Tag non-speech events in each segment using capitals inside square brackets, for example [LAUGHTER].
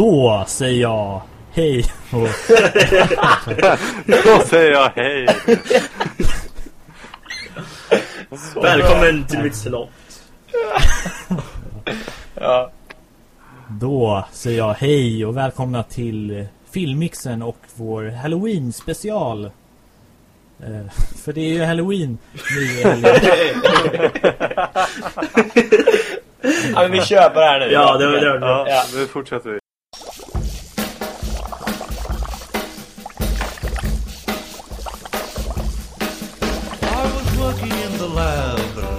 Då säger jag hej och... [LAUGHS] Då säger jag hej. Välkommen till mitt slott. [LAUGHS] Ja. Då säger jag hej och välkomna till filmmixen och vår Halloween special. Eh, för det är ju Halloween nu i helgen. [LAUGHS] ja, men vi på det här nu. Ja, det var det. var Ja, det. Ja. nu fortsätter vi.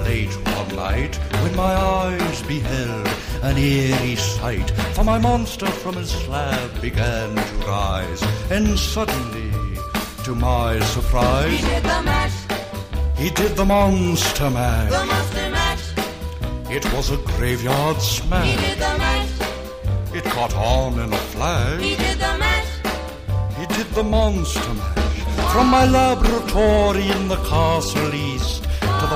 Late one night when my eyes beheld an eerie sight. For my monster from his slab began to rise, and suddenly, to my surprise, He did the mash, he did the monster the monster mash. It was a graveyard smash. He did the mash, It caught on in a flash. he did the mash. He did the monster mash from my laboratory in the castle east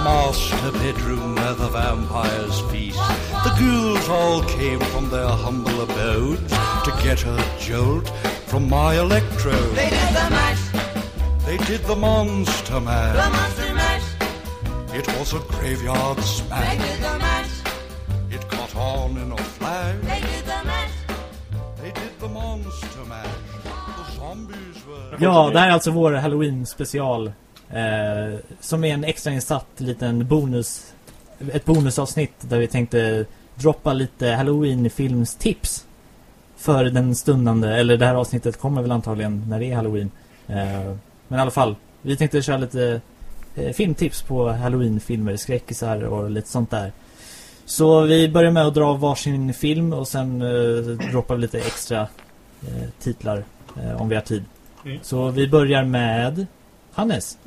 master bedroom where the vampires feast. The ghouls all came from their humble abodes to get a jolt from my electrode. They did the mash, They did the monster mash. the monster mash. It was a graveyard smash. They smash. did the mash, It caught on in a flash. they did the mash. They did the monster mash. The zombies were. Ja, det här är alltså vår Halloween special. Eh, som är en extrainsatt liten bonus. Ett bonusavsnitt där vi tänkte droppa lite Halloween filmstips. För den stundande, eller det här avsnittet kommer väl antagligen när det är Halloween. Eh, men i alla fall, vi tänkte köra lite eh, filmtips på Halloween-filmer, skräckisar och lite sånt där. Så vi börjar med att dra varsin film och sen eh, droppar vi lite extra eh, titlar eh, om vi har tid. Mm. Så vi börjar med Hannes.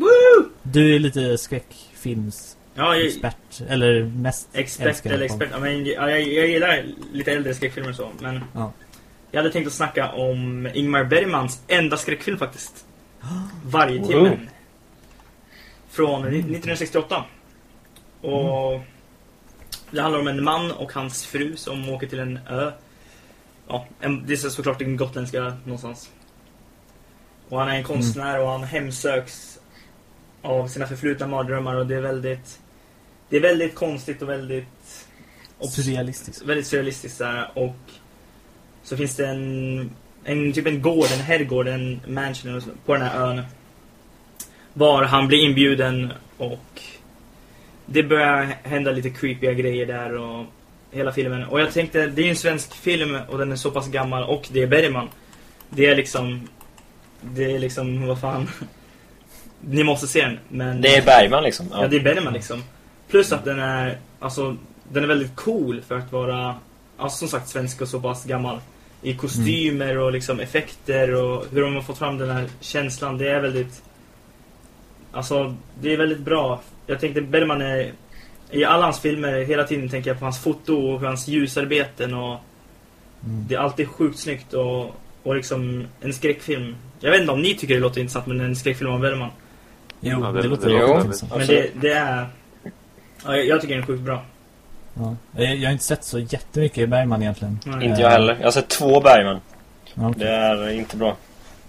Du är lite skräckfilmsexpert, Ja, jag, eller mest expert eller expert. Ja, men, ja, jag, jag gillar lite äldre skräckfilmer så, men... Ja. Jag hade tänkt att snacka om Ingmar Bergmans enda skräckfilm faktiskt. [GASPS] Varje timme. Från 1968. Och det handlar om en man och hans fru som åker till en ö. Ja, en, det är såklart den gotländska någonstans. Och han är en konstnär och han hemsöks av sina förflutna mardrömmar och det är väldigt Det är väldigt konstigt och väldigt Surrealistiskt. väldigt surrealistiskt där och så finns det en, en typ en gård, en herrgård, en mansion på den här ön. Var han blir inbjuden och det börjar hända lite creepiga grejer där och hela filmen. Och jag tänkte, det är ju en svensk film och den är så pass gammal och det är Bergman. Det är liksom, det är liksom, vad fan. Ni måste se den. Men Det är Bergman liksom. Ja, Ja. det är Bergman liksom. Plus att den är, alltså, den är väldigt cool för att vara, alltså som sagt, svensk och så pass gammal. I kostymer och liksom effekter och hur de har fått fram den här känslan. Det är väldigt, alltså, det är väldigt bra. Jag tänkte Bergman är, i alla hans filmer, hela tiden tänker jag på hans foto och hans ljusarbeten och Mm. det är alltid sjukt snyggt och, och liksom en skräckfilm. Jag vet inte om ni tycker det låter intressant men en skräckfilm av Bergman. Jo, Ja, det, det- låter jo, intressant. Men det, det är... Ja, jag, tycker den är sjukt bra. Ja. Jag, jag har inte sett så jättemycket i Bergman egentligen. Nej. Inte jag heller. Jag har sett två Bergman. Ja, okej. Det är inte bra.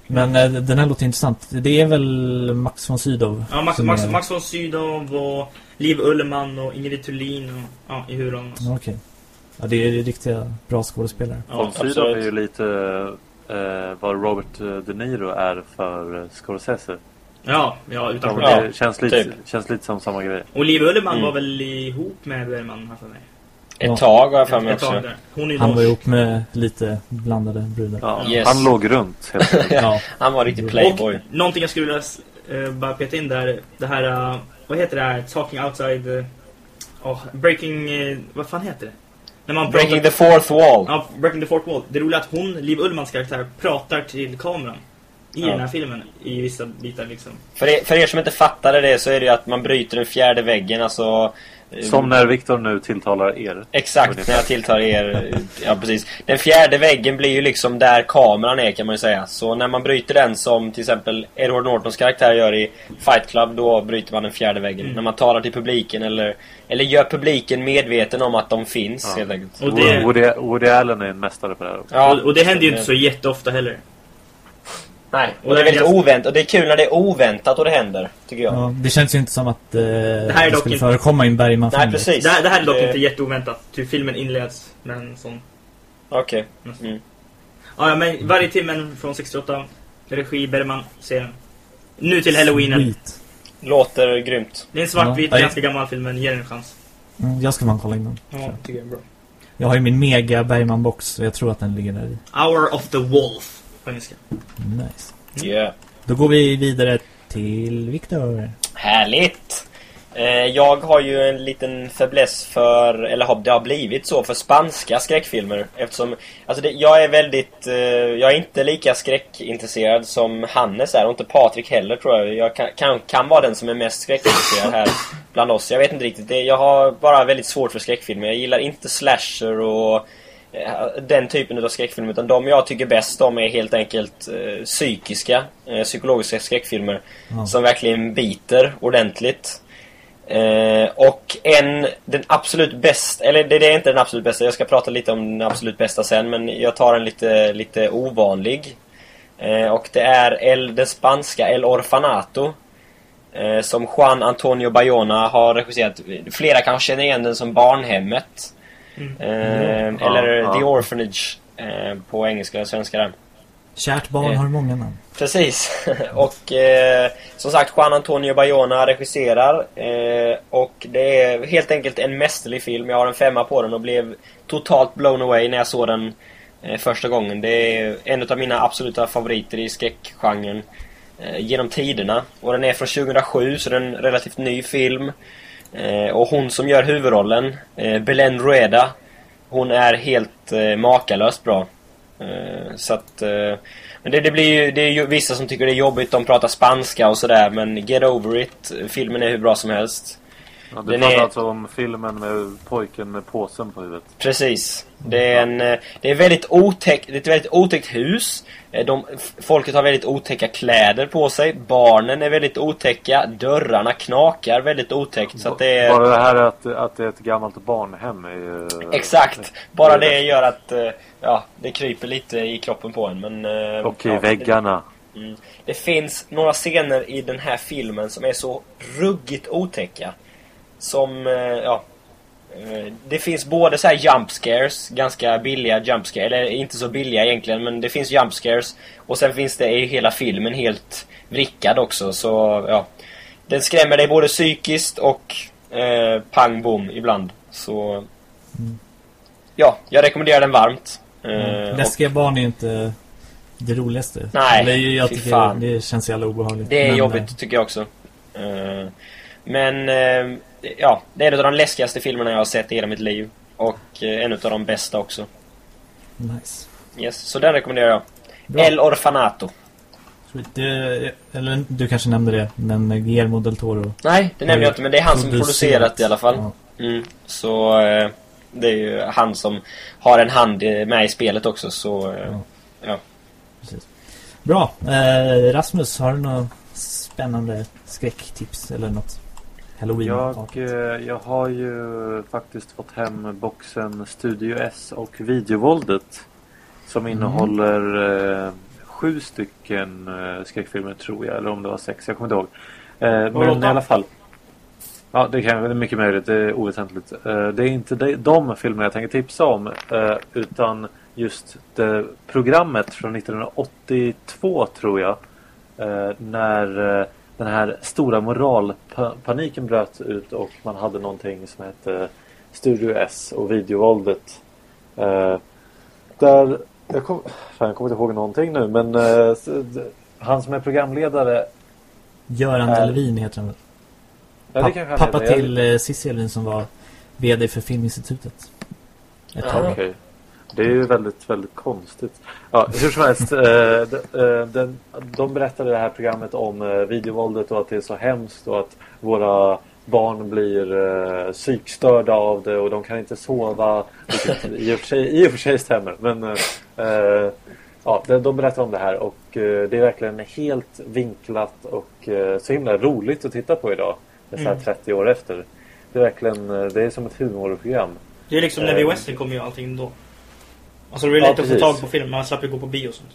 Men eh, den här låter intressant. Det är väl Max von Sydow? Ja, Max, Max, är- Max von Sydow och Liv Ullman och Ingrid Thulin och, ja, i huvudrollen. Ja, Okej. Ja, det är riktiga bra skådespelare. Ja, Von Sydow är ju lite eh, vad Robert eh, De Niro är för eh, Scorsese. ja, ja, utan problem. det känns lite, typ. känns lite som samma grej. Och Liv Ullman Mm. var väl ihop med Bergman, har jag för mig. Ett Ja. tag har jag för mig också. Han var ihop med lite blandade brudar. Ja, Yes. Han låg runt. [LAUGHS] Ja. Han var riktigt playboy. Och någonting jag skulle vilja eh, bara peta in där, det här, eh, vad heter det här, Talking Outside, uh, oh, Breaking, vad fan heter det? När man Breaking pratar- the fourth wall. Ja, Breaking the Fourth Wall. Det roliga är att hon, Liv Ullmans karaktär, pratar till kameran. I Ja. den här filmen, i vissa bitar liksom. För er, för er som inte fattade det så är det ju att man bryter den fjärde väggen. Alltså Som när Viktor nu tilltalar er. Exakt, Ungefär. när jag tilltar er. Ja, precis. Den fjärde väggen blir ju liksom där kameran är kan man ju säga. Så när man bryter den som till exempel Edward Nortons karaktär gör i Fight Club, då bryter man den fjärde väggen. Mm. När man talar till publiken eller, eller gör publiken medveten om att de finns Ja. helt enkelt. Och det- Woody, Woody Allen är en mästare på det här också. Ja, och, och det händer ju inte så jätteofta heller. Nej, Och och det är det väldigt ganska- oväntat. Och det är kul när det är oväntat och det händer, tycker jag. Ja, det känns ju inte som att eh, det, här är dock skulle inte- förekomma i en Bergman-film. Nej, precis. Det, här- det här är dock Det- inte jätteoväntat. Typ filmen inleds med en sån... Okej. Mm. Ja, ja, men varje timmen från 68. Regi Bergman, serien. Nu till Halloween. Sweet. Låter grymt. Det är en svartvit, Ja, ja. ganska gammal film, men ge den en chans. Mm, jag ska fan kolla in den. Ja, tycker jag är bra. Jag har ju min mega Bergman-box och jag tror att den ligger där i. Hour of the Wolf, på engelska. Nice. Yeah. Då går vi vidare till Viktor. Härligt! Eh, Jag har ju en liten fäbless för, eller har, det har blivit så, för spanska skräckfilmer. Eftersom, alltså det, jag är väldigt, eh, jag är inte lika skräckintresserad som Hannes är och inte Patrik heller tror jag. Jag kan, kan, kan vara den som är mest skräckintresserad här bland oss. Jag vet inte riktigt, det, jag har bara väldigt svårt för skräckfilmer. Jag gillar inte slasher och den typen av skräckfilmer. Utan de jag tycker bäst om är helt enkelt eh, psykiska, eh, psykologiska skräckfilmer. Ja. Som verkligen biter ordentligt. Eh, och en, den absolut bästa, eller det, det är inte den absolut bästa, jag ska prata lite om den absolut bästa sen, men jag tar en lite, lite ovanlig. Eh, och det är El, den spanska El Orfanato. Eh, som Juan Antonio Bayona har regisserat. Flera kanske känner igen den som Barnhemmet. Eh, Ja, eller ja. The Orphanage eh, på engelska och svenska där. Kärt barn Eh. har många namn. Precis. [LAUGHS] och eh, som sagt, Juan Antonio Bayona regisserar. Eh, och det är helt enkelt en mästerlig film. Jag har en femma på den och blev totalt blown away när jag såg den eh, första gången. Det är en av mina absoluta favoriter i skräckgenren eh, genom tiderna. Och den är från 2007, så det är en relativt ny film. Eh, och hon som gör huvudrollen, eh, Belen Rueda, hon är helt eh, makalöst bra. Eh, så att... Eh, men det, det blir ju, det är ju vissa som tycker det är jobbigt, de pratar spanska och sådär, men get over it. Filmen är hur bra som helst. Ja, du Den pratar är- alltså om filmen med pojken med påsen på huvudet. Precis. Det är en... eh, Det är väldigt otäckt, det är ett väldigt otäckt hus. Eh, De, folket har väldigt otäcka kläder på sig. Barnen är väldigt otäcka. Dörrarna knakar väldigt otäckt. Så det är... Bara det här att, att det är ett gammalt barnhem är ju... Exakt! Bara det gör att... eh, Ja, det kryper lite i kroppen på en, men... Och i ja, väggarna. Mm. Det finns några scener i den här filmen som är så ruggigt otäcka. Som, eh, ja... eh, Det finns både så här jump scares, ganska billiga jump scares, eller inte så billiga egentligen, men det finns jump scares. Och sen finns det i hela filmen helt vrickad också, så ja. Den skrämmer dig både psykiskt och eh, pang bom ibland. Så... Ja, jag rekommenderar den varmt. Eh, och- Läskiga barn är inte det roligaste. Nej, Eller, jag tycker fan. det känns jävla obehagligt. Det är Men, jobbigt tycker jag också. Eh, Men eh, ja, det är en av de läskigaste filmerna jag har sett i hela mitt liv. Och eh, en av de bästa också. Nice. Yes, så den rekommenderar jag. Bra. El Orfanato. Det, eller du kanske nämnde det, men Guillermo del Toro. Nej, det nämnde jag inte, men det är han som producerat i alla fall. Ja. Mm, så eh, det är ju han som har en hand eh, med i spelet också, så Ja. ja. Precis. Bra. Eh, Rasmus, har du några spännande skräcktips eller något? Halloween? Jag, eh, jag har ju faktiskt fått hem boxen Studio S och videovåldet. Som Mm. innehåller eh, sju stycken eh, skräckfilmer tror jag. Eller om det var sex, jag kommer inte ihåg. Men i alla fall. Ja, det, kan, det är mycket möjligt. Det är oväsentligt. Det är inte de, de filmerna jag tänker tipsa om. Utan just det programmet från 1982 tror jag. När den här stora moralpaniken bröt ut och man hade någonting som hette Studio S och videovåldet. Eh, där, jag, kom, fan, jag kommer inte ihåg någonting nu men eh, han som är programledare Göran Är- heter han väl? ja, det kanske han pappa heter. till eh, Cissi Elvin som var VD för Filminstitutet. Ett tag. Okej. Det är ju väldigt, väldigt konstigt. Ja, hur som helst. Eh, de, eh, de berättade i det här programmet om eh, videovåldet och att det är så hemskt och att våra barn blir uh, psykstörda av det och de kan inte sova. Vilket i och för sig, i och för sig stämmer. Men uh, ja, de, de berättar om det här och uh, det är verkligen helt vinklat och uh, så himla roligt att titta på idag. Så här Mm. 30 år efter. Det är verkligen det är som ett humorprogram. Det är liksom när Eh. VHS kom ju allting då. Alltså det var Ja, lätt att få tag på film, man slapp ju gå på bio och sånt.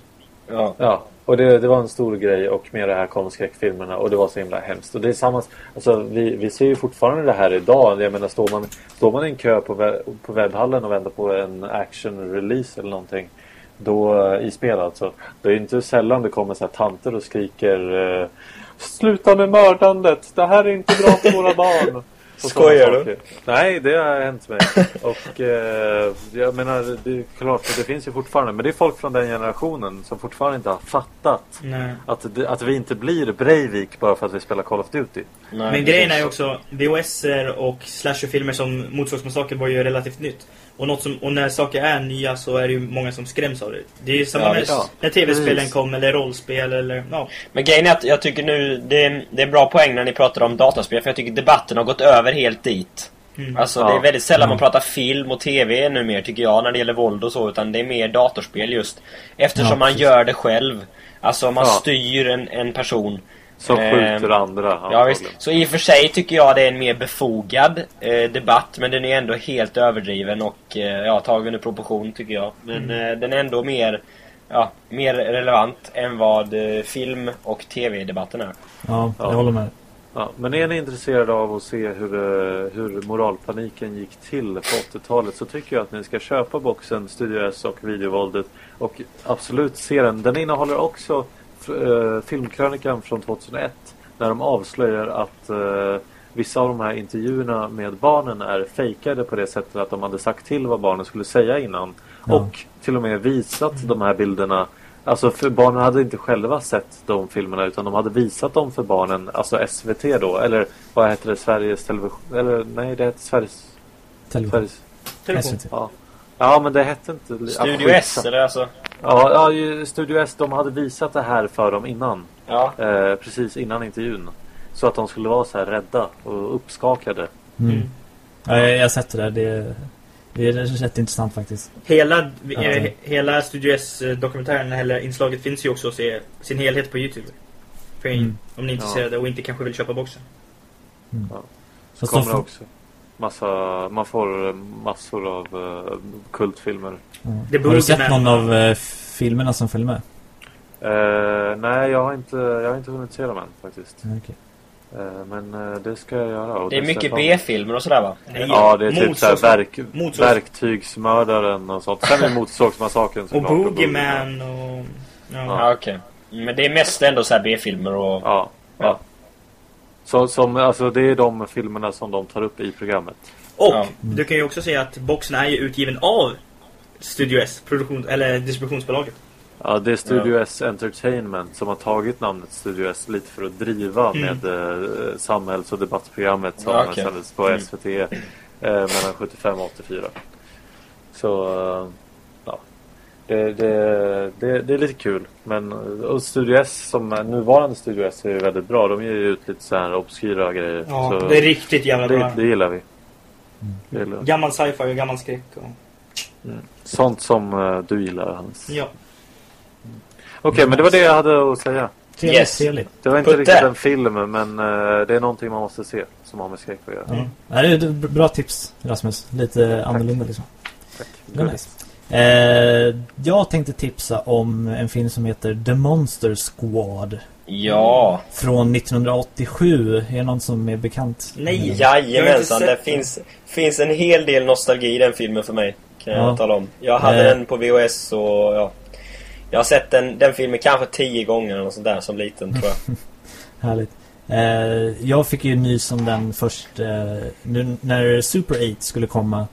Ja. Ja, och det, det var en stor grej och med det här kom skräckfilmerna och det var så himla hemskt. Och det är samma, alltså vi, vi ser ju fortfarande det här idag. Jag menar står man, står man i en kö på, web, på webbhallen och väntar på en action release eller någonting. Då, eh, i spel alltså. Då är det inte sällan det kommer så här tanter och skriker eh, Sluta med mördandet! Det här är inte bra för våra barn! [LAUGHS] Skojar du? saker. Nej, det har hänt mig. [LAUGHS] Och eh, jag menar, det är klart, det finns ju fortfarande. Men det är folk från den generationen som fortfarande inte har fattat Nej. att, att vi inte blir Breivik bara för att vi spelar Call of Duty. Nej, Men grejen är ju också, VHS-er och slasherfilmer som Motorsågsmassakern var ju relativt nytt. Och, något som, och när saker är nya så är det ju många som skräms av det. Det är ju samma Ja, med. Ja, när tv-spelen precis. kom, eller rollspel, eller ja. Men grejen är att jag tycker nu, det är, det är en bra poäng när ni pratar om dataspel, för jag tycker debatten har gått över helt dit. Mm. Alltså Ja. det är väldigt sällan man Mm. pratar film och TV numera tycker jag när det gäller våld och så, utan det är mer datorspel just. Eftersom Ja, man gör det själv. Alltså man Ja. styr en, en person. Som Ehm, skjuter andra. Ja, visst. Så i och för sig tycker jag det är en mer befogad eh, debatt, men den är ändå helt överdriven och eh, ja, tagen ur proportion tycker jag. Men eh, den är ändå mer, ja, mer relevant än vad eh, film och TV-debatten är. Ja, Ja. jag håller med. Ja, men är ni intresserade av att se hur, eh, hur moralpaniken gick till på 80-talet så tycker jag att ni ska köpa boxen Studio S och videovåldet och absolut se den. Den innehåller också uh, filmkrönikan från 2001 när de avslöjar att eh, vissa av de här intervjuerna med barnen är fejkade på det sättet att de hade sagt till vad barnen skulle säga innan. Ja. Och till och med visat de här bilderna Alltså för barnen hade inte själva sett de filmerna utan de hade visat dem för barnen, alltså SVT då, eller vad heter det, Sveriges Television, eller nej det hette Sveriges, Television. Sveriges. SVT. ja. Ja men det hette inte Studio ja, S, eller alltså? Ja, ja, Studio S de hade visat det här för dem innan, Ja. eh, precis innan intervjun. Så att de skulle vara så här rädda och uppskakade. Mm. Mm. Ja, jag, jag har sett det där. Det, det är rätt intressant faktiskt. Hela, Ja. eh, he- hela Studio S-dokumentären, eller inslaget, finns ju också att se sin helhet på Youtube. För Mm. om ni är intresserade och inte kanske vill köpa boxen. Så Fast kommer de det också massa, man får massor av eh, kultfilmer. Ja. Det Har du sett någon av eh, filmerna som följer med? Eh, nej, jag har, inte, jag har inte hunnit se dem än faktiskt. Ja, okej. Eh, men det ska jag göra. och Det är mycket. B-filmer och sådär va? Nej, Ja, det är typ såhär verk, verktygsmördaren och sånt. Sen är det [LAUGHS] Motorsågsmassakern Och. Boogeyman och... Ja. Ja, okej. Men det är mest ändå så här B-filmer och... Ja, ja. Så, som, alltså, det är de filmerna som de tar upp i programmet. Och Ja. du kan ju också säga att boxen är ju utgiven av Studio S, produktion, eller distributionsbolaget. Ja, det är Studio S Entertainment som har tagit namnet Studio S lite för att driva Mm. med eh, samhälls och debattprogrammet som Ja, okej. sändes på Mm. SVT eh, mellan 75 och 84. Så, eh. Det, det, det, det är lite kul. Men och Studio S, som är- nuvarande Studio S, är ju väldigt bra. De ger ju ut lite så här obskyra grejer. Ja, så det är riktigt jävla bra. det, det gillar vi. Det gillar vi. Gammal sci-fi och gammal skräck. Och... Sånt som eh, du gillar, Hannes. Ja. Okej, men det var det jag hade att säga. Yes. Det var inte Putte. riktigt en film, men eh, det är någonting man måste se som har med skräck att göra. Ja. Ja, det är ett bra tips, Rasmus. Lite annorlunda liksom. Tack. Eh, jag tänkte tipsa om en film som heter The Monster Squad. Ja. Från 1987. Är det någon som är bekant? Nej. Mm. Jag Jajamensan, det finns, finns en hel del nostalgi i den filmen för mig. Kan jag Ja. tala om. Jag hade Eh. den på VHS och ja. Jag har sett den, den filmen kanske tio gånger eller sånt där som liten tror jag. [LAUGHS] Härligt. Eh, jag fick ju nys om den först eh, nu, när Super 8 skulle komma.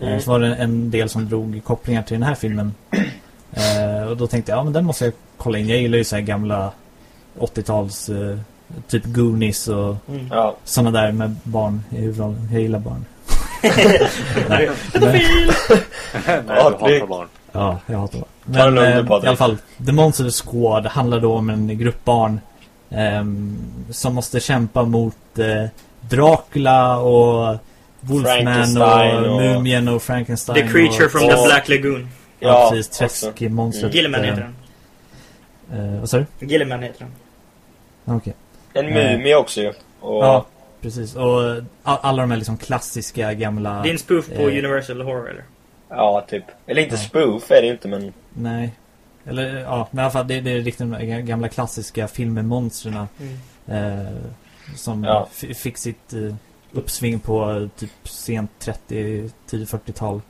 Mm. så var det en del som drog kopplingar till den här filmen. [CLEARS THROAT] Eh, och då tänkte jag, ja men den måste jag kolla in. Jag gillar ju så här gamla 80-tals eh, typ Goonies och Mm. Ja. sådana där med barn i huvudrollen. Jag gillar barn. [LAUGHS] Nej, men, [LAUGHS] Nej, hatar barn. ja, jag hatar barn. Men eh, i alla fall, The Monster Squad handlar då om en grupp barn ehm, som måste kämpa mot eh, Dracula och Wolfman och, och- Mumien och Frankenstein The Creature och, from the och- Black Lagoon. Ja, Ja, precis. Träskmonstret. Gilliman eh, heter den. Eh, vad sa du? Gilliman heter den. Okej. En mumie också ju. Och, Ja, precis. Och eh, all, alla de här liksom klassiska gamla... Det är en spoof på Eh. Universal Horror eller? ja, typ. Eller inte Ja. spoof är det inte, men... Nej. Eller ja, men i alla fall det, det är riktigt de gamla klassiska filmmonstren eh, som Ja. fick sitt eh, uppsving på typ sent 30, tidigt 40-tal.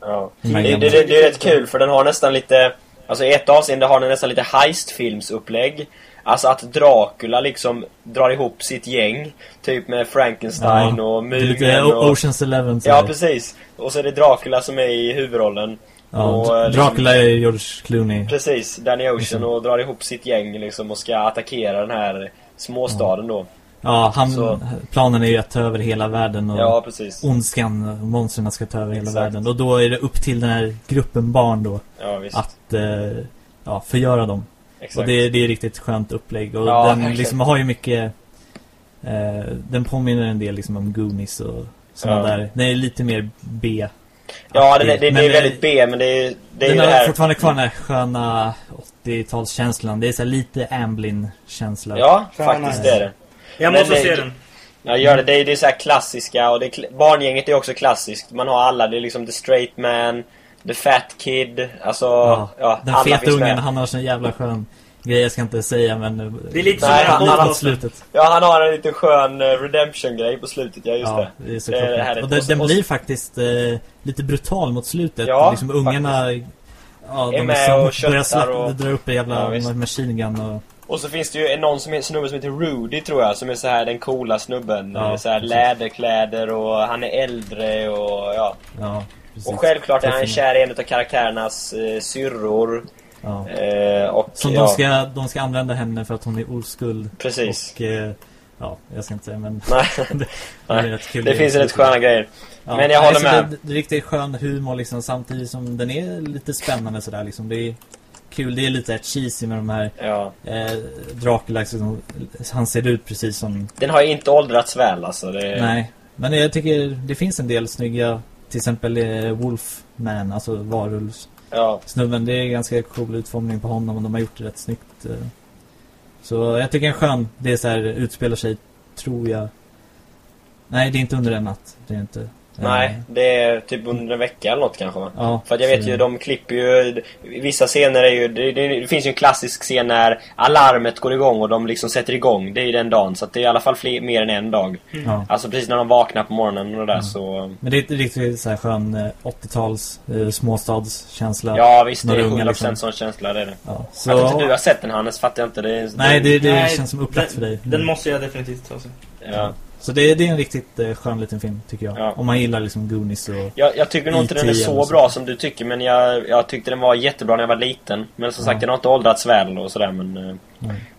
Ja. Det, det, det, det är rätt kul för den har nästan lite... Alltså i ett avseende har den nästan lite heistfilmsupplägg. Alltså att Dracula liksom drar ihop sitt gäng. Typ med Frankenstein Ja, och Det är lite Mumien O- och... Oceans Eleven. Ja, precis. Och så är det Dracula som är i huvudrollen. Ja, och, liksom- Dracula är George Clooney. Precis, Danny Ocean Liksom. och drar ihop sitt gäng liksom och ska attackera den här småstaden då. Ja, han, Så- planen är ju att ta över hela världen och Ja, precis. ondskan, monstren ska ta över hela Exakt. världen. Och då är det upp till den här gruppen barn då Ja, visst. att eh, ja, förgöra dem. Exakt. Och det, det är riktigt skönt upplägg. Och Ja, den liksom har ju mycket... Eh, den påminner en del liksom om Goonies och sådana där. Den är lite mer B. Ja, det, det, det Men, är eh, väldigt B, men det är, det är ju Den det har här... fortfarande kvar den här sköna 80-talskänslan. Det är så lite Amblin-känsla. Ja, faktiskt det är det. Jag måste det- se den. Ja, gör det. Det är, det är så här klassiska och det är, barngänget är också klassiskt. Man har alla. Det är liksom The Straight Man, The Fat Kid, alltså... Ja, Ja, den alla feta ungen, med. han har sån jävla skön grej jag ska inte säga men... eh, Det är lite Nej, här han- han, på slutet. Ja, han har en liten skön eh, redemption-grej på slutet. Ja, just Ja, det. det är så Det är klockrent. härligt. Och så- den blir faktiskt eh, lite brutal mot slutet. Ja, liksom ungarna... Ja, Är de med som och köttar börjar släppa, och- dra upp en Ja, jävla visst. machine gun och... Och så finns det ju någon som är, snubbe som heter Rudy tror jag, som är så här den coola snubben. Ja, så här precis. läderkläder och han är äldre och ja. Ja. Och självklart är han kär i en av karaktärernas eh, syrror. Ja. Eh, och Som ja, de, ska, de ska använda henne för att hon är oskuld. Precis. Och... Eh, ja, jag ska inte säga men... Nej, [LAUGHS] det, kul det finns rätt sköna grejer. Ja, men jag nej, håller med. Det, det är riktigt skön humor liksom samtidigt som den är lite spännande sådär liksom. Det är kul, det är lite cheesy med de här Ja. eh, Dracula liksom, Han ser ut precis som Den har ju inte åldrats väl alltså. Det, Nej, men jag tycker det finns en del snygga Till exempel eh, Wolfman, alltså varulvs Ja. snubben. Det är ganska cool utformning på honom och de har gjort det rätt snyggt. eh. Så jag tycker en skön, det är så här, utspelar sig, tror jag. Nej, det är inte under en natt. Det är inte. Nej, Eh, det är typ under en vecka eller något kanske va? Ja, För att jag vet ju, de klipper ju... Vissa scener är ju... Det, det, det finns ju en klassisk scen när alarmet går igång och de liksom sätter igång. Det är ju den dagen. Så att det är i alla fall fler, mer än en dag. Ja. Alltså precis när de vaknar på morgonen och det där Mm. så... Men det är riktigt så här skön eh, 80-tals eh, småstadskänsla. Ja visst, det är unga, 100% liksom. sån känsla det är det. Ja, Så... Att inte du har sett den Hannes fattar jag inte. Det, är- nej, det, det Nej, känns som upplagt den- för dig. Den måste jag definitivt ta sig. Ja. Så det, det är en riktigt eh, skön liten film, tycker jag. Ja. Om man gillar liksom Goonies och... Jag, jag tycker nog inte den är så så. bra som du tycker men jag, jag tyckte den var jättebra när jag var liten. Men som Ja. sagt den har inte åldrats väl och sådär men... eh.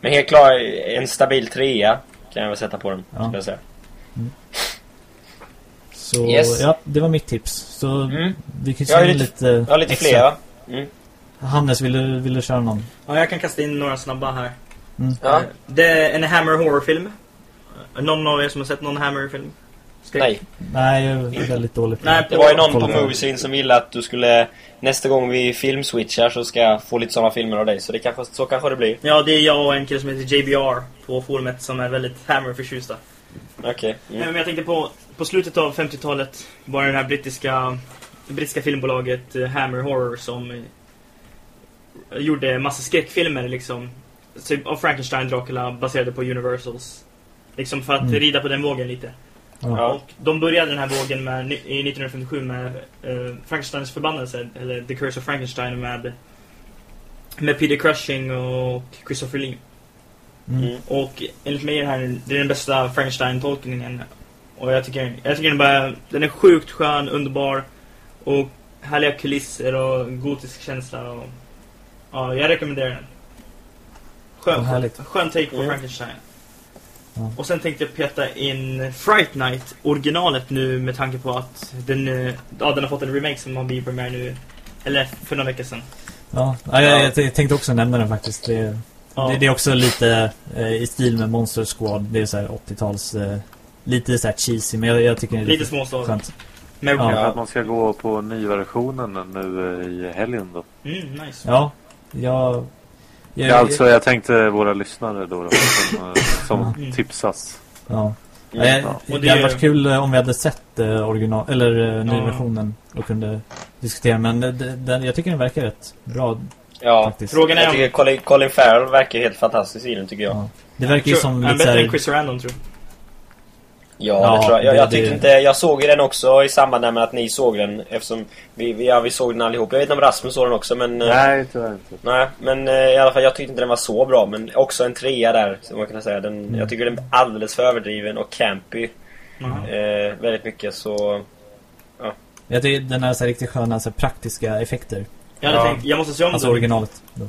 Men helt klart en stabil trea kan jag väl sätta på den. Ja. Skulle jag säga. [LAUGHS] Så Yes. ja, det var mitt tips. Så Mm. vi kan Jag har köra lite- lite, Jag har lite extra. fler va? Mm. Hannes, vill du, vill du köra någon? Ja, jag kan kasta in några snabba här. Mm. Ja. Eh, Det är en Hammer Horror-film. Någon av er som har sett någon Hammer-film? Nej. Nej, jag är väldigt dålig på Nej, Det var ju någon på. Moviescene som ville att du skulle nästa gång vi filmswitchar så ska jag få lite sådana filmer av dig. Så det kanske, så kanske det blir. Ja, det är jag och en kille som heter JBR på forumet som är väldigt Hammer-förtjusta. Okej. Nej, Mm. Men jag tänkte på, på slutet av 50-talet var det här brittiska, brittiska filmbolaget eh, Hammer Horror som eh, gjorde massa skräckfilmer liksom. Typ av Frankenstein, Dracula baserade på Universals. Liksom för att Mm. rida på den vågen lite. Ja. Och de började den här vågen med, i 1957 med eh, Frankensteins förbannelse, eller The Curse of Frankenstein med, med Peter Cushing och Christopher Lee. Mm. Mm. Och enligt mig är det här det är den bästa Frankenstein-tolkningen. Och jag tycker, jag tycker den, bara, den är sjukt skön, underbar. Och härliga kulisser och gotisk känsla. Och, ja, jag rekommenderar den. Skön, skön take på Mm. Frankenstein. Ja. Och sen tänkte jag peta in Fright Night, originalet nu med tanke på att den, eh, ja, den har fått en remake som har biopremiär nu. Eller för några veckor sedan. Ja, ja, jag, jag tänkte också nämna den faktiskt. Det, Ja. Det, det är också lite eh, i stil med Monster Squad. Det är så här 80-tals... Eh, lite så här cheesy, men jag, jag tycker det är Lite småstad. skönt. Men, Ja. Att man ska gå på nyversionen nu eh, i helgen då. Mm, nice. Ja, jag... jag Ja, alltså jag tänkte våra lyssnare då, då som, eh, som Mm. tipsas. Ja. Ja. Och det, det- hade varit kul eh, om vi hade sett eh, original eller Ja. nyversionen och kunde diskutera men det- den, jag tycker den verkar rätt bra Ja. faktiskt. Frågan är Jag om... tycker Colin, Colin Farrell verkar helt fantastisk i den tycker jag. Ja. Det verkar ju som han är lite bättre än såhär... Chris Sarandon tror jag. Ja, Ja, det tror jag. Jag, det- jag tyckte det- inte... Jag såg den också i samband med att ni såg den eftersom vi, vi, ja, vi såg den allihop. Jag vet inte om Rasmus såg den också men... eh, Nej, tyvärr inte. Nej, men eh, i alla fall jag tyckte inte den var så bra men också en trea där, som man kan säga. Den, Mm. Jag tycker den är alldeles för överdriven och campy. Jaha. Eh, väldigt mycket så... Jag tycker den har så riktigt sköna så här, praktiska effekter. Jag Ja. tänkt, jag måste se om Alltså den. originalet. Då.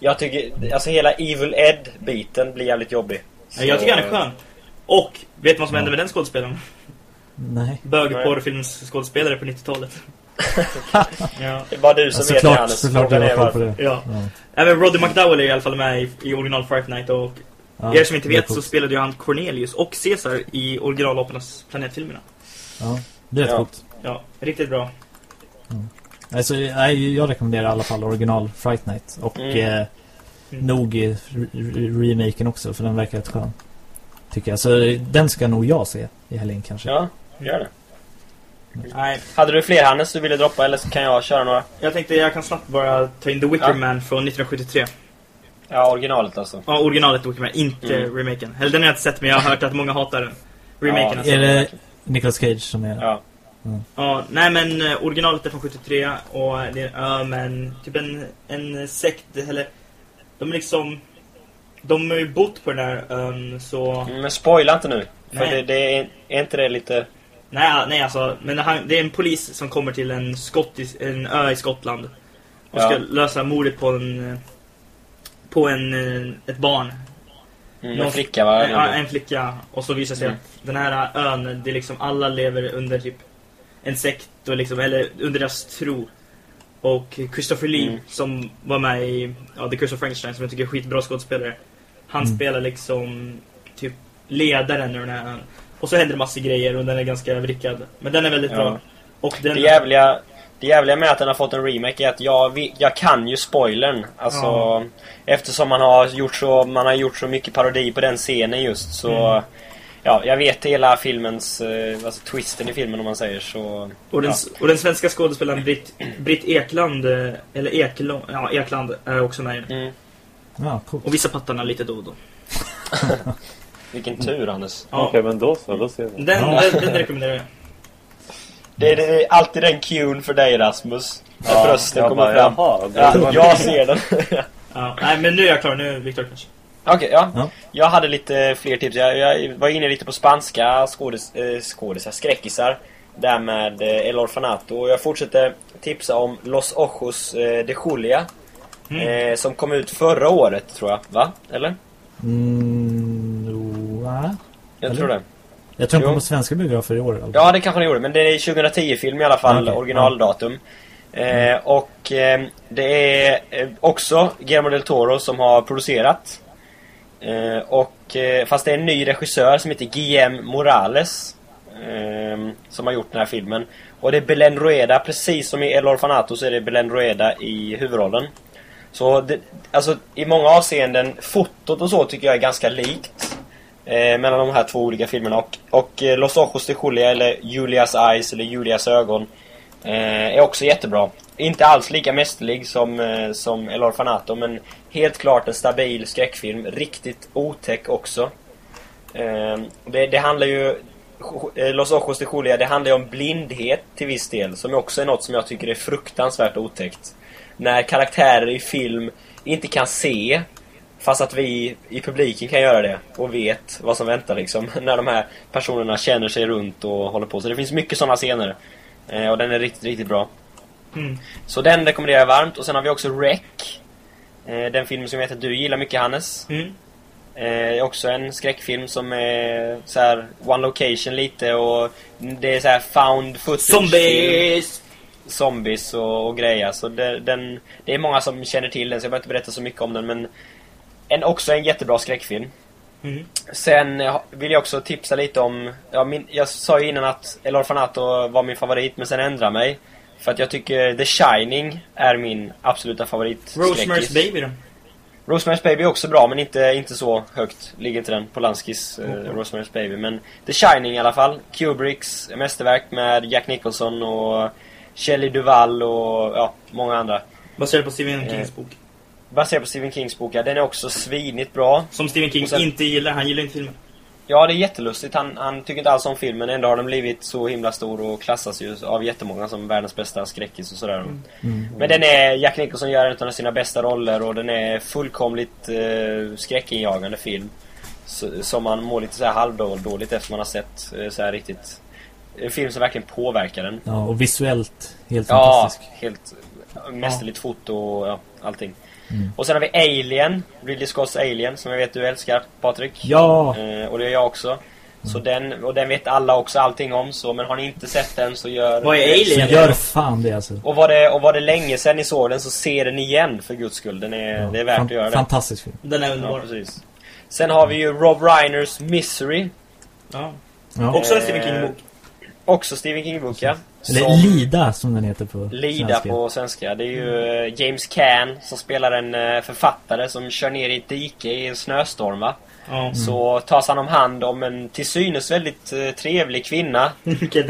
Jag tycker, alltså hela Evil Ed-biten blir jävligt jobbig. Så, Jag tycker han är skön. Och, vet du vad som Ja. hände med den skådespelaren? Nej. Bögporrfilmsskådespelare på 90-talet. [LAUGHS] ja. Det är bara du som Ja, vet det Hannes. såklart Frågan har koll på det. ja. Ja. Även Roddy McDowell är i alla fall med i, i original Fright Night och Ja, er som inte vet så spelade ju han Cornelius och Caesar i originalapornas planetfilmerna. Ja, det är coolt. Ja, riktigt bra. Alltså, nej, jag rekommenderar i alla fall original Fright Night. Och Mm. eh, Mm. nog re- re- remaken också, för den verkar rätt skön. Tycker jag. Så den ska nog jag se i helgen kanske. Ja, gör det. Nej, Hade du fler Hannes du ville droppa eller så kan jag köra några? jag tänkte jag kan snabbt bara ta in The Wicker Ja. Man från 1973. Ja, originalet alltså. Ja, originalet The Wicker Man, inte Mm. remaken. Eller den har jag inte sett men jag har hört att många hatar den. Remaken Ja. alltså. Är det Nicolas Cage som är... Ja. Ja, nej men eh, originalet är från 73 och det är ja, men typ en, en sekt, eller de är liksom de har ju bott på den här ön så Men spoila inte nu. För det, det är, är inte det lite... nej, nej alltså men han, det är en polis som kommer till en, skottis, en ö i Skottland och Ja. ska lösa mordet på en på en, ett barn. Mm, Någon- en flicka va? Ja, en flicka och så visar sig Mm. att den här ön, det är liksom alla lever under typ en sekt och liksom, eller under deras tro. Och Christopher Lee Mm. som var med i ja, The Curse of Frankenstein som jag tycker är skitbra skådespelare. Han Mm. spelar liksom typ ledaren ur den här. Och så händer det massor grejer och den är ganska vrickad. Men den är väldigt Ja. bra. Och den... Det jävliga, det jävliga med att den har fått en remake är att jag, jag kan ju spoilern. Alltså, Ja. eftersom man har, gjort så, man har gjort så mycket parodi på den scenen just så... Mm. Ja, jag vet hela filmens, eh, alltså twisten i filmen om man säger så... Och den, Ja. och den svenska skådespelaren Britt, Britt Ekland, eh, eller Ekelund, ja Ekland är också med. Mm. Ja, coolt. Och vissa pattarna lite då och då. [LAUGHS] Vilken tur Hannes. Ja. Okej, men då så. Då ser vi. Den, Ja. den, den rekommenderar jag. Det är, det är alltid den cuen för dig Rasmus. När brösten jag kommer bara, fram. Jaha, Ja, jag ser den. [LAUGHS] Ja, nej men nu är jag klar, nu är Viktor kanske. Okej, ja. Ja. Jag hade lite fler tips. Jag, jag var inne lite på spanska eh, skådisar, skräckisar. Där med eh, El Orfanato. Och jag fortsätter tipsa om Los Ojos eh, de Julia. Mm. Eh, som kom ut förra året, tror jag. Va? Eller? Mm, va? Jag Eller? tror det. Jag tror den kom på svenska biografer i år. Alltså. Ja, det kanske den gjorde. Men det är 2010-film i alla fall, Okej, originaldatum. Eh, och eh, det är eh, också Guillermo del Toro som har producerat. Eh, och, eh, fast det är en ny regissör som heter Guillem Morales. Som har gjort den här filmen. Och det är Belen Rueda, precis som i El Orfanato så är det Belen Rueda i huvudrollen. Så det, alltså i många avseenden, fotot och så tycker jag är ganska likt. Eh, mellan de här två olika filmerna. Och, och eh, Los Ojos de Julia, eller Julias Eyes, eller Julias ögon. Eh, är också jättebra. Inte alls lika mästerlig som, eh, som El Orfanato, men helt klart en stabil skräckfilm. Riktigt otäck också. Eh, det, det handlar ju... Eh, Los Ojos de Julia, det handlar ju om blindhet till viss del. Som också är något som jag tycker är fruktansvärt otäckt. När karaktärer i film inte kan se Fast att vi i publiken kan göra det och vet vad som väntar liksom. [LAUGHS] När de här personerna känner sig runt och håller på. Så det finns mycket sådana scener. Eh, och den är riktigt, riktigt bra. Mm. Så den rekommenderar jag varmt. Och sen har vi också Rec. Eh, den filmen som jag vet att du gillar mycket Hannes. Mm. Eh, också en skräckfilm som är så här one location lite och det är så här found footage. Zombies! Zombies och, och grejer. Så det, den, det är många som känner till den så jag behöver inte berätta så mycket om den men en, också en jättebra skräckfilm. Mm. Sen eh, vill jag också tipsa lite om... Ja, min, jag sa ju innan att El Orfanato var min favorit, men sen ändrade mig. För att jag tycker The Shining är min absoluta favorit. Rosemary's Baby då? Rosemary's Baby är också bra, men inte, inte så högt. Ligger inte den på Lanskis, eh, Rosemary's Baby. Men The Shining i alla fall. Kubricks mästerverk med Jack Nicholson och Shelley Duvall och ja, många andra. Baserad på Stephen Eh. Kings bok. Baserad på Stephen Kings bok, ja. Den är också svinigt bra. Som Stephen King sen- inte gillar. Han gillar inte filmen. Ja, det är jättelustigt. Han, han tycker inte alls om filmen. Ändå har den blivit så himla stor och klassas ju av jättemånga som världens bästa skräckis och sådär. Men den är, Jack Nicholson gör en av sina bästa roller och den är fullkomligt eh, skräckinjagande film. Så, som man mår lite så här halvdåligt efter man har sett eh, så här riktigt. En film som verkligen påverkar den. Ja, och visuellt helt Ja, fantastisk. helt mästerligt foto och ja, allting. Mm. Och sen har vi Alien, Ridley Scotts Alien, som jag vet du älskar Patrik. Ja! Eh, och det gör jag också. Så den, och den vet alla också allting om, så, men har ni inte sett den så gör... Vad är Så Alien? gör fan det alltså. Och var det, och var det länge sedan ni såg den så se den igen för guds skull. Den är, det är värt Fan- att göra det. Fantastisk film. Den är Ja, underbar. precis. Sen har vi ju Rob Reiners Misery. Ja. Ja. Också en Stephen Eh, King-bok. Också Stephen King-bok, ja. Eller Som- Lida som den heter på Lida svenska. på svenska. Det är ju eh, James Caan som spelar en eh, författare som kör ner i ett dike i en snöstorm va? Ja. Så tas han om hand om en till synes väldigt eh, trevlig kvinna [LAUGHS]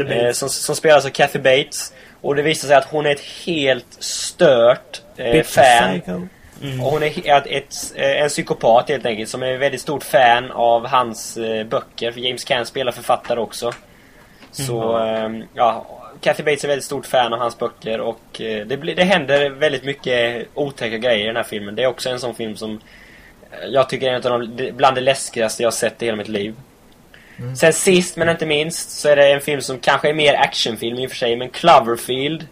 eh, som, som spelas av Kathy Bates. Och det visar sig att hon är ett helt stört eh, fan. Mm. Och hon är ett, ett, en psykopat helt enkelt som är väldigt stort fan av hans eh, böcker. För James Caan spelar författare också. Så, eh, ja. Kathy Bates är väldigt stort fan av hans böcker och eh, det, blir, det händer väldigt mycket otäcka grejer i den här filmen. Det är också en sån film som eh, jag tycker är en av de, bland det läskigaste jag har sett i hela mitt liv. Sen sist men inte minst så är det en film som kanske är mer actionfilm i och för sig, men Cloverfield.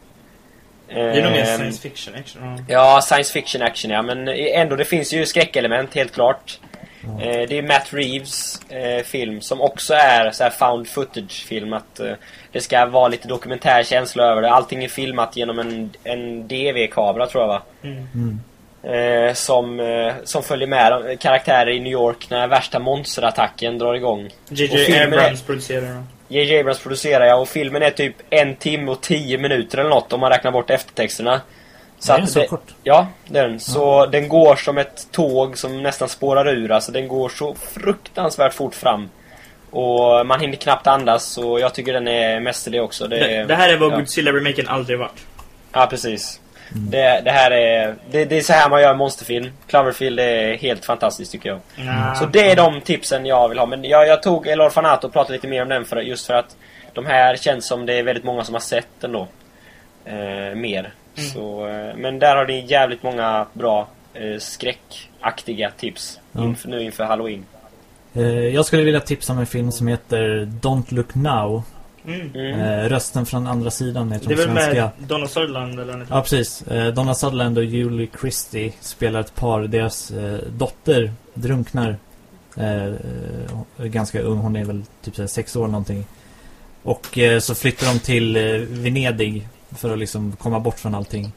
Det är nog mer Ehm, science fiction action. Ja. Ja, science fiction action ja, men ändå det finns ju skräckelement helt klart. Eh, det är Matt Reeves eh, film som också är så här found footage film att eh, det ska vara lite dokumentär känsla över det. Allting är filmat genom en, en DV-kamera tror jag va? Mm. Mm. Eh, som, eh, som följer med karaktärer i New York när värsta monsterattacken drar igång. JJ Abrams producerar den. J.J. Abrams producerar jag och filmen är typ en timme och tio minuter eller något om man räknar bort eftertexterna. Så är den så det- kort? Ja, det är den. Så den går som ett tåg som nästan spårar ur. Alltså den går så fruktansvärt fort fram. Och man hinner knappt andas och jag tycker den är mästerlig också. Det, Det, det här är vad ja. Godzilla-remaken aldrig varit. Ja, precis. Det, det här är... Det, det är så här man gör monsterfilm. Cloverfield är helt fantastiskt tycker jag. Ja. Så det är de tipsen jag vill ha. Men jag, jag tog El Orfanato och pratade lite mer om den för, just för att de här känns som det är väldigt många som har sett den då. Eh, mer. Mm. Så, eh, men där har ni jävligt många bra eh, skräckaktiga tips Ja. inför, nu inför Halloween. Eh, jag skulle vilja tipsa om en film som heter Don't Look Now. Mm. Mm. Eh, rösten från andra sidan heter Det är väl svenska. med Donald Sutherland eller något. Ja, precis. Eh, Donna Sutherland och Julie Christie spelar ett par. Deras eh, dotter drunknar. Ganska ung. Hon är väl typ sex år någonting. Och eh, så flyttar de till eh, Venedig för att liksom komma bort från allting.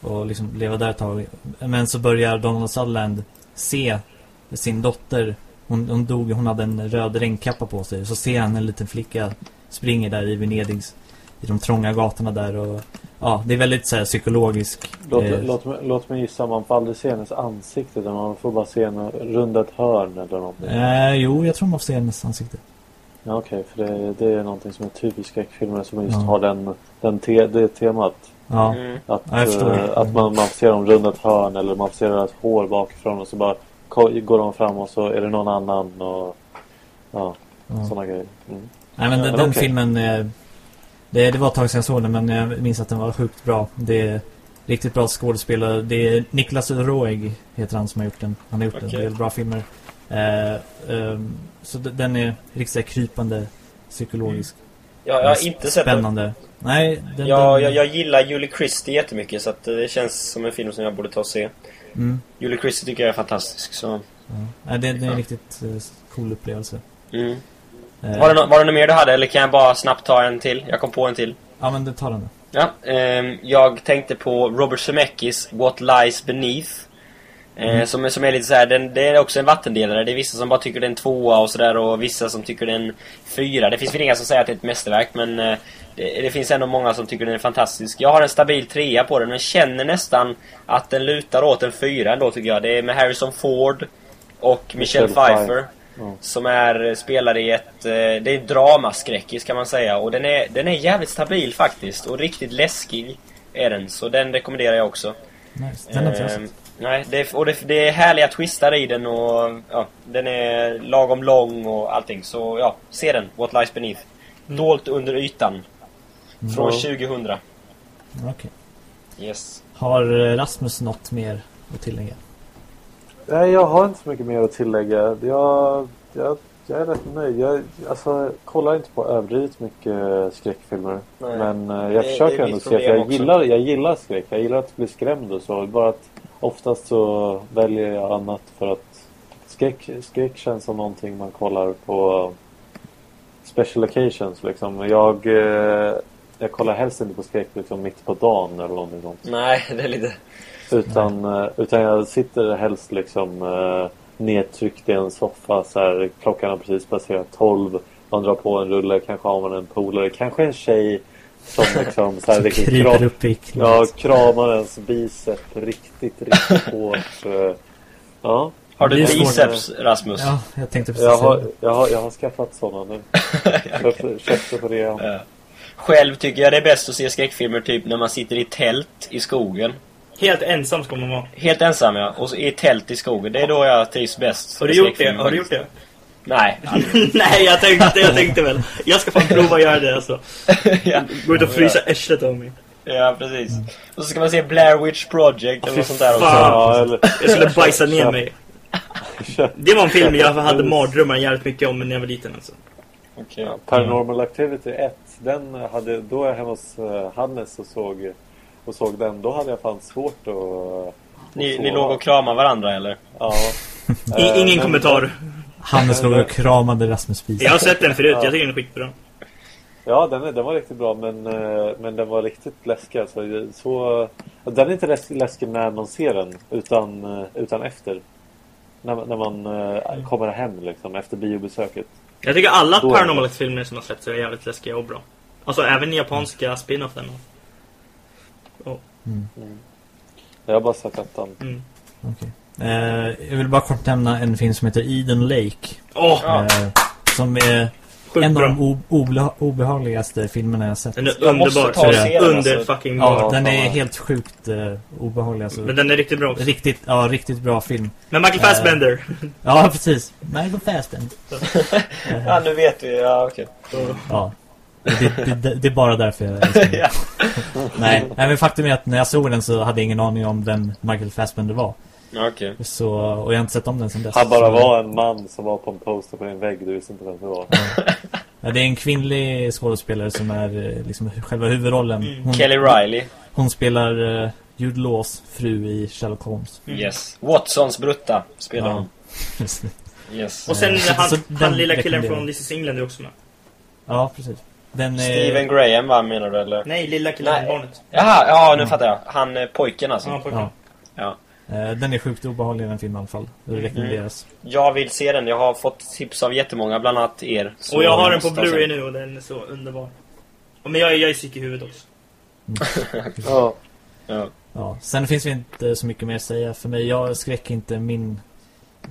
Och liksom leva där ett tag. Men så börjar Donald Sutherland se sin dotter. Hon, hon dog, hon hade en röd regnkappa på sig. Så ser han en liten flicka springer där i Venedigs i de trånga gatorna där och ja, det är väldigt så här psykologisk Låt, eh, låt, mig- låt mig gissa, man får aldrig se hennes ansikte utan man får bara se henne runda ett hörn eller någonting. eh, Jo, jag tror man får se hennes ansikte Ja, Okej, för det, det är någonting som är typiskt skräckfilmer som just Ja. har den, den te, det temat. Ja, Mm. Att, Ja, det. att man, man ser dem runda ett hörn eller man ser deras hår bakifrån och så bara går de fram och så är det någon annan och ja, ja. sådana grejer. Mm. Nej men den, Men den okej. filmen eh, det, det var ett tag sedan jag såg den men jag minns att den var sjukt bra Det är riktigt bra skådespelare Det är Niklas Roeg heter han som har gjort den Han har gjort Okej. en del bra filmer Så d- den är riktigt så krypande Psykologisk Ja, jag har inte sett den. Spännande Nej, den, Ja, den, jag, jag gillar Julie Christie jättemycket så att eh, det känns som en film som jag borde ta och se. mm, Julie Christie tycker jag är fantastisk så... ja. Det, det är en riktigt eh, cool upplevelse Mm. Eh, Var, det no- var det något mer du hade eller kan jag bara snabbt ta en till? Jag kom på en till. Ja men det tar den då Ja, ehm, jag tänkte på Robert Zemeckis What Lies Beneath. Eh, som, som är lite så här, den, det är också en vattendelare. Det är vissa som bara tycker det är en tvåa och sådär och vissa som tycker det är en fyra. Det finns väl inga som säger att det är ett mästerverk men eh, det, det finns ändå många som tycker den är fantastisk. Jag har en stabil trea på den men känner nästan att den lutar åt en fyra ändå tycker jag. Det är med Harrison Ford och Michelle Michelle Pfeiffer. Ja. Som är, spelar i ett, eh, det är dramaskräckis kan man säga. Och den är, den är jävligt stabil faktiskt. Och riktigt läskig är den. Så den rekommenderar jag också. Nice. Den har sett. Nej, det är, och det, det är härliga twistar i den och ja, den är lagom lång och allting. Så ja, se den. What Lies Beneath. Dolt under ytan. Från Ja. 2000. Okej. Yes. Har eh, Rasmus något mer att tillägga? Nej, jag har inte så mycket mer att tillägga. Jag, jag, jag är rätt nöjd. Jag alltså, kollar inte på överdrivet mycket skräckfilmer. Nej. Men eh, Det- jag det försöker ett ändå se. För jag också. gillar, jag gillar skräck. Jag gillar att bli skrämd och så. Bara att oftast så väljer jag annat för att skräck, skräck känns som någonting man kollar på special occasions liksom. Jag, eh, jag kollar helst inte på skräck liksom mitt på dagen eller någonting sånt. Nej, det är lite... Utan, eh, utan jag sitter helst liksom eh, nedtryckt i en soffa så här, klockan har precis passerat 12 man drar på en rulle, kanske har man en polare, kanske en tjej som [LAUGHS] liksom så här, Som riktigt kryper kram, upp i knät. ja, kramar ens bicep riktigt, riktigt [LAUGHS] hårt. Ja, Har du biceps, Rasmus? Ja, jag tänkte precis jag har, jag har, jag har skaffat sådana nu. Köpte, köpte på det. Ja. Själv tycker jag det är bäst att se skräckfilmer typ när man sitter i tält i skogen. Helt ensam ska man vara. Helt ensam ja. Och så i tält i skogen. Det är då jag trivs bäst. Har du gjort det? skräckfilmer, Har du gjort det? Nej. [LAUGHS] Nej, jag tänkte, jag tänkte väl. Jag ska fan prova att göra det alltså. [LAUGHS] ja. Gå ut och frysa arslet av mig. ja, precis. Och så ska man se Blair Witch Project eller något sånt där också. Ja, eller, Jag skulle bajsa ner mig. [LAUGHS] Det var en film jag hade mardrömmar jävligt mycket om när jag var liten alltså. Ja, Paranormal Activity 1, den hade, då är jag hemma hos eh, Hannes och såg, och såg den. Då hade jag fan svårt att, att Ni, ni låg och kramade varandra eller? Ja. I, Eh, ingen men- kommentar. Hannes låg och kramade Rasmus Bis. Jag har sett den förut, Ja. jag tycker den är skitbra. Ja, den, är- den var riktigt bra men, eh, men den var riktigt läskig. Alltså, så, den är inte läs- läskig när man ser den utan, eh, utan efter. När, när man eh, kommer hem liksom, efter biobesöket. Jag tycker alla paranormal filmer som har släppts är jävligt läskiga och bra. Alltså även japanska spin-offen. Jag har bara sett ettan. Mm. Okej. Eh, jag vill bara kort nämna en film som heter Eden Lake. Åh, Ja. Eh, som är sjukt en av bra. de o- obeha- obehagligaste filmerna jag sett. Den är Jag måste underbar. ta och Så se den Under alltså. fucking Ja, bra. den är helt sjukt eh, obehaglig. Alltså. Men den är riktigt bra också. Riktigt, ja, riktigt bra film. Men Michael. Fassbender. Ja, precis. Michael Fassbender. [LAUGHS] Ja, nu vet vi. Ja, okej. Ja. Det, det, det, det är bara därför jag. [LAUGHS] Ja. Nej, nej, men faktum är att när jag såg den så hade jag ingen aning om vem Michael Fassbender var. Ja, Okej. Så, och jag har inte sett om den sen dess. Han bara Så- var en man som var på en poster på din vägg. Du visste inte vem det var. Ja, det är en kvinnlig skådespelare som är eh, liksom själva huvudrollen. Mm. Hon, Kelly Riley. hon spelar uh, Jude Laws fru i Sherlock Holmes. Mm. Yes. Watsons brutta spelar Ja. hon. [LAUGHS] Yes. Och sen så- han, så han lilla killen från. This is England är också med. ja, precis. Den är... Steven Graham va, menar du eller? Nej, lilla killen Nej. barnet. Jaha, ja nu fattar jag. Han pojken alltså. Ja, pojken. Ja. Ja. Eh, den är sjukt obehaglig den filmen i alla fall. Det rekommenderas. Jag vill se den. Jag har fått tips av jättemånga, bland annat er. Så Och jag har den på Blu-ray nu och den är så underbar. Och Men jag, är- jag är psyk i huvudet också. [LAUGHS] Ja. Ja. Ja. Sen finns det inte så mycket mer att säga för mig. Jag skräck inte min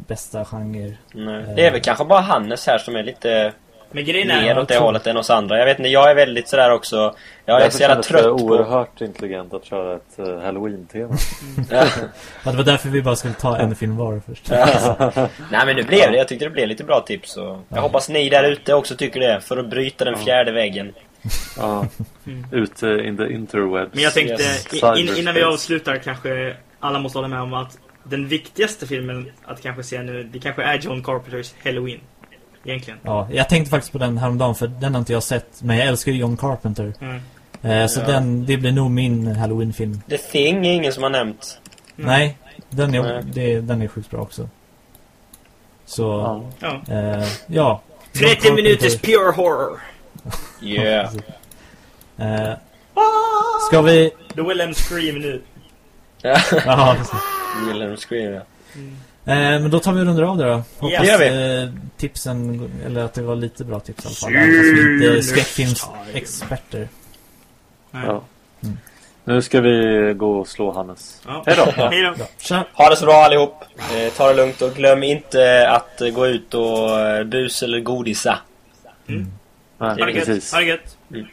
bästa genre. Nej. Det är väl kanske bara Hannes här som är lite Men grejen är... mer åt det hållet än oss andra. Jag vet inte, jag är väldigt sådär också. Jag är så jävla det trött på... oerhört intelligent att köra ett uh, halloween-tema. Ja. [LAUGHS] Ja, det var därför vi bara skulle ta en film var först. Nej men det blev det. Jag tyckte det blev lite bra tips. Och jag hoppas ni där ute också tycker det. För att bryta den fjärde väggen. Ja. Ute in the interwebs. Men jag tänkte, Yes. in, innan vi avslutar kanske alla måste hålla med om att den viktigaste filmen att kanske se nu, det kanske är John Carpenters Halloween. Egentligen. Ja, jag tänkte faktiskt på den häromdagen för den har inte jag sett. Men jag älskar ju John Carpenter. Mm. Eh, så Ja. den, det blir nog min Halloween-film. The Thing är ingen som har nämnt. Nej, den är, Nej. det, den är sjukt bra också. Så, Ja. Eh, ja. John 30 minuters pure horror. [LAUGHS] Yeah. Eh, ska vi... The Willem Scream nu. [LAUGHS] Ja, precis. Wilhelm Scream ja. Eh, men då tar vi och rundar av det då. Hoppas vi. eh, tipsen, eller att det var lite bra tips i alla fall. Även inte är skräckfilmsexperter. Ja. Mm. Nu ska vi gå och slå Hannes. Ja. Hej då. [LAUGHS] Hej då. Bra. Tja! Ha det så bra allihop. Eh, ta det lugnt och glöm inte att eh, gå ut och eh, bus eller godisa. Nej, Ha det gött. Ha det gött. Mm.